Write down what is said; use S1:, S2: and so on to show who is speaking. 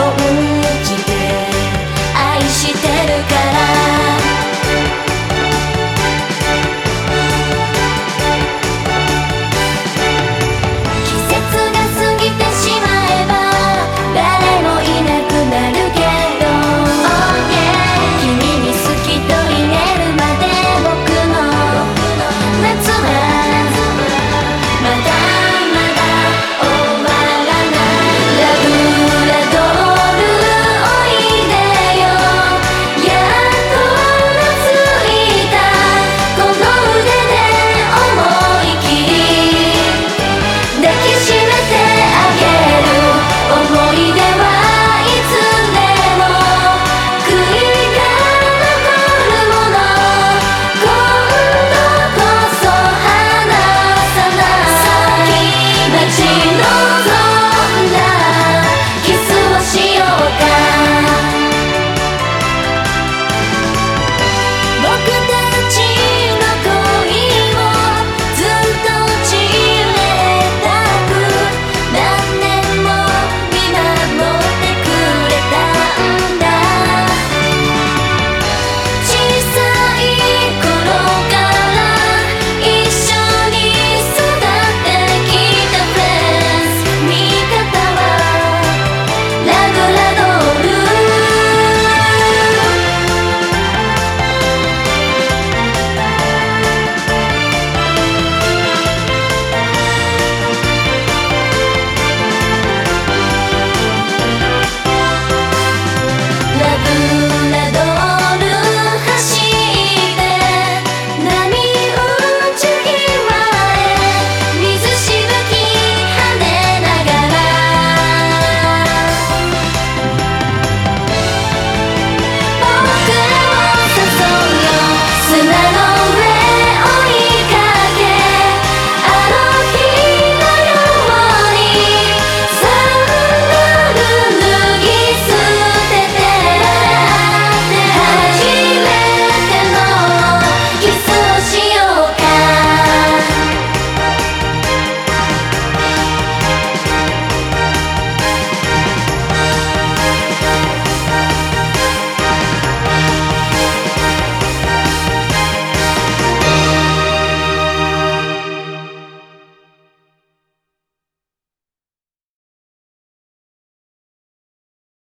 S1: not really